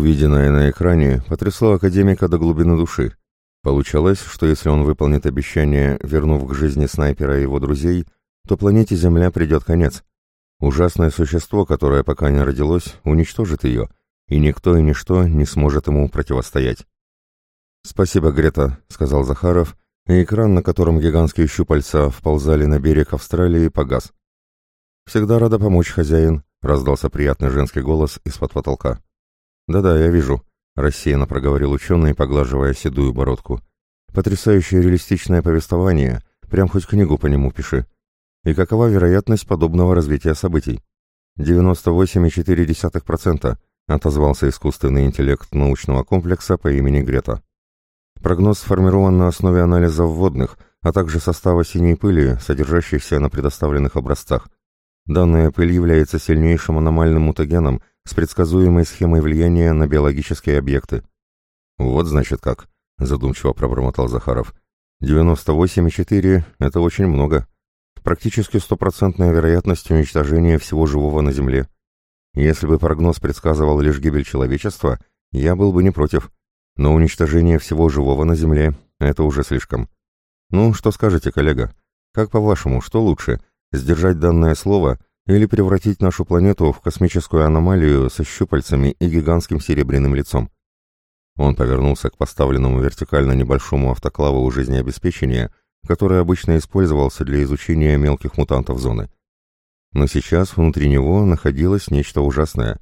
Увиденное на экране потрясло академика до глубины души. Получалось, что если он выполнит обещание, вернув к жизни снайпера и его друзей, то планете Земля придет конец. Ужасное существо, которое пока не родилось, уничтожит ее, и никто и ничто не сможет ему противостоять. «Спасибо, Грета», — сказал Захаров, и экран, на котором гигантские щупальца вползали на берег Австралии, погас. «Всегда рада помочь, хозяин», — раздался приятный женский голос из-под потолка. «Да-да, я вижу», — рассеянно проговорил ученый, поглаживая седую бородку. «Потрясающее реалистичное повествование, прям хоть книгу по нему пиши. И какова вероятность подобного развития событий?» «98,4%, — отозвался искусственный интеллект научного комплекса по имени Грета. Прогноз сформирован на основе анализов вводных, а также состава синей пыли, содержащейся на предоставленных образцах. Данная пыль является сильнейшим аномальным мутагеном, с предсказуемой схемой влияния на биологические объекты. «Вот, значит, как», — задумчиво пробормотал Захаров. «98,4 — это очень много. Практически стопроцентная вероятность уничтожения всего живого на Земле. Если бы прогноз предсказывал лишь гибель человечества, я был бы не против. Но уничтожение всего живого на Земле — это уже слишком. Ну, что скажете, коллега? Как по-вашему, что лучше, сдержать данное слово — или превратить нашу планету в космическую аномалию со щупальцами и гигантским серебряным лицом. Он повернулся к поставленному вертикально небольшому автоклаву жизнеобеспечения, который обычно использовался для изучения мелких мутантов зоны. Но сейчас внутри него находилось нечто ужасное.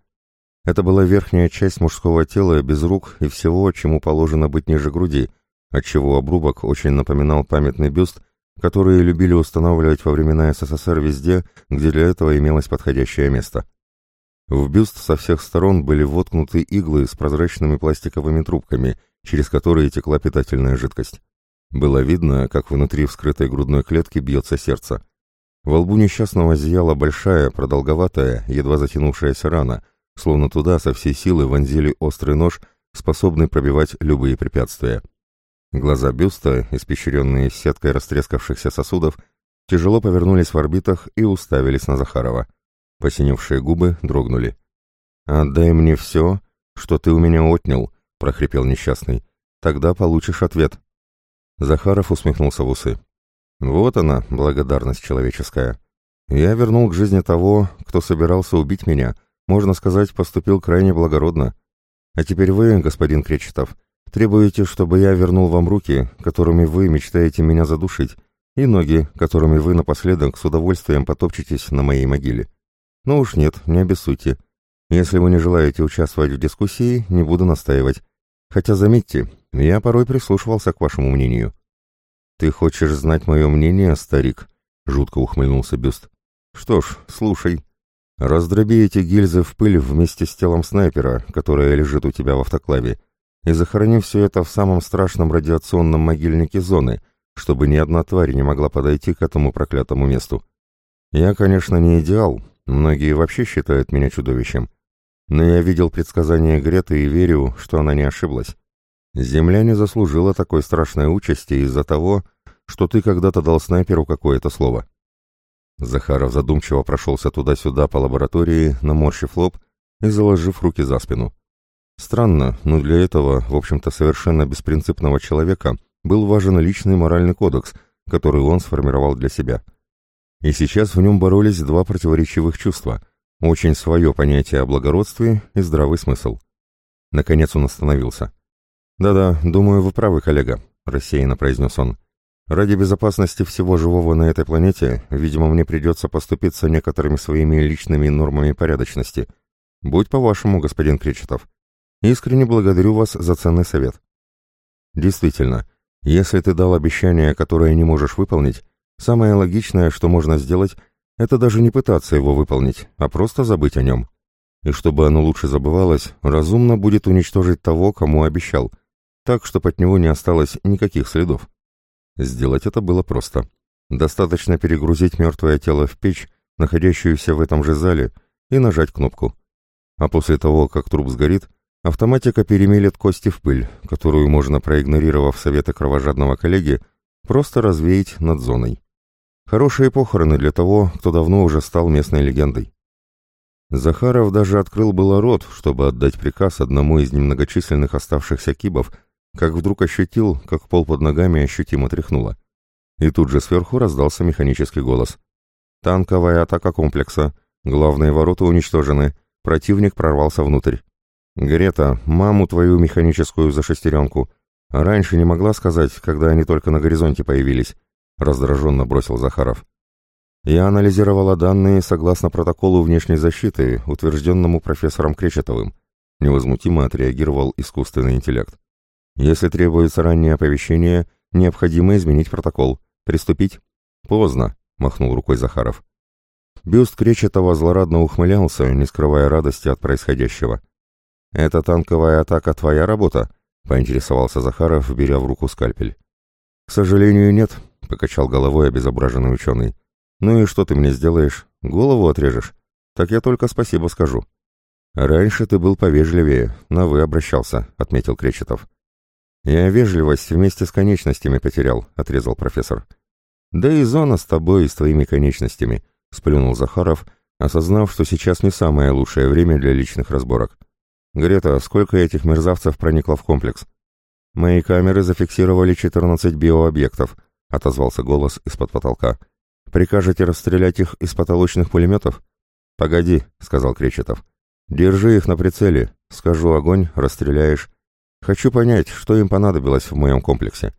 Это была верхняя часть мужского тела без рук и всего, чему положено быть ниже груди, отчего обрубок очень напоминал памятный бюст которые любили устанавливать во времена СССР везде, где для этого имелось подходящее место. В бюст со всех сторон были воткнуты иглы с прозрачными пластиковыми трубками, через которые текла питательная жидкость. Было видно, как внутри вскрытой грудной клетки бьется сердце. Во лбу несчастного зияла большая, продолговатая, едва затянувшаяся рана, словно туда со всей силы вонзили острый нож, способный пробивать любые препятствия. Глаза бюста, испещренные сеткой растрескавшихся сосудов, тяжело повернулись в орбитах и уставились на Захарова. Посиневшие губы дрогнули. «Отдай мне все, что ты у меня отнял», — прохрипел несчастный. «Тогда получишь ответ». Захаров усмехнулся в усы. «Вот она, благодарность человеческая. Я вернул к жизни того, кто собирался убить меня, можно сказать, поступил крайне благородно. А теперь вы, господин Кречетов, — Требуете, чтобы я вернул вам руки, которыми вы мечтаете меня задушить, и ноги, которыми вы напоследок с удовольствием потопчетесь на моей могиле. Но уж нет, не обессудьте. Если вы не желаете участвовать в дискуссии, не буду настаивать. Хотя, заметьте, я порой прислушивался к вашему мнению. «Ты хочешь знать мое мнение, старик?» — жутко ухмыльнулся Бюст. «Что ж, слушай. Раздроби эти гильзы в пыль вместе с телом снайпера, которое лежит у тебя в автоклаве, и захорони все это в самом страшном радиационном могильнике зоны, чтобы ни одна тварь не могла подойти к этому проклятому месту. Я, конечно, не идеал, многие вообще считают меня чудовищем, но я видел предсказания Греты и верю, что она не ошиблась. Земля не заслужила такой страшной участи из-за того, что ты когда-то дал снайперу какое-то слово. Захаров задумчиво прошелся туда-сюда по лаборатории, наморщив лоб и заложив руки за спину. Странно, но для этого, в общем-то, совершенно беспринципного человека был важен личный моральный кодекс, который он сформировал для себя. И сейчас в нем боролись два противоречивых чувства, очень свое понятие о благородстве и здравый смысл. Наконец он остановился. «Да-да, думаю, вы правы, коллега», — рассеянно произнес он. «Ради безопасности всего живого на этой планете, видимо, мне придется поступиться некоторыми своими личными нормами порядочности. Будь по-вашему, господин Кречетов». Искренне благодарю вас за ценный совет. Действительно, если ты дал обещание, которое не можешь выполнить, самое логичное, что можно сделать, это даже не пытаться его выполнить, а просто забыть о нем. И чтобы оно лучше забывалось, разумно будет уничтожить того, кому обещал, так, чтобы от него не осталось никаких следов. Сделать это было просто. Достаточно перегрузить мертвое тело в печь, находящуюся в этом же зале, и нажать кнопку. А после того, как труп сгорит, Автоматика перемелет кости в пыль, которую можно, проигнорировав советы кровожадного коллеги, просто развеять над зоной. Хорошие похороны для того, кто давно уже стал местной легендой. Захаров даже открыл было рот, чтобы отдать приказ одному из немногочисленных оставшихся кибов, как вдруг ощутил, как пол под ногами ощутимо тряхнуло. И тут же сверху раздался механический голос. «Танковая атака комплекса. Главные ворота уничтожены. Противник прорвался внутрь. Грета, маму твою механическую за шестеренку. Раньше не могла сказать, когда они только на горизонте появились», — раздраженно бросил Захаров. Я анализировала данные согласно протоколу внешней защиты, утвержденному профессором Кречетовым. Невозмутимо отреагировал искусственный интеллект. Если требуется раннее оповещение, необходимо изменить протокол. Приступить? Поздно, махнул рукой Захаров. Бюст Кречетова злорадно ухмылялся, не скрывая радости от происходящего. «Это танковая атака твоя работа?» — поинтересовался Захаров, беря в руку скальпель. «К сожалению, нет», — покачал головой обезображенный ученый. «Ну и что ты мне сделаешь? Голову отрежешь? Так я только спасибо скажу». «Раньше ты был повежливее, на «вы» обращался», — отметил Кречетов. «Я вежливость вместе с конечностями потерял», — отрезал профессор. «Да и зона с тобой и с твоими конечностями», — сплюнул Захаров, осознав, что сейчас не самое лучшее время для личных разборок. «Грета, сколько этих мерзавцев проникло в комплекс?» «Мои камеры зафиксировали 14 биообъектов», — отозвался голос из-под потолка. Прикажете расстрелять их из потолочных пулеметов? Погоди, сказал Кречетов. Держи их на прицеле. Скажу огонь, расстреляешь. Хочу понять, что им понадобилось в моем комплексе.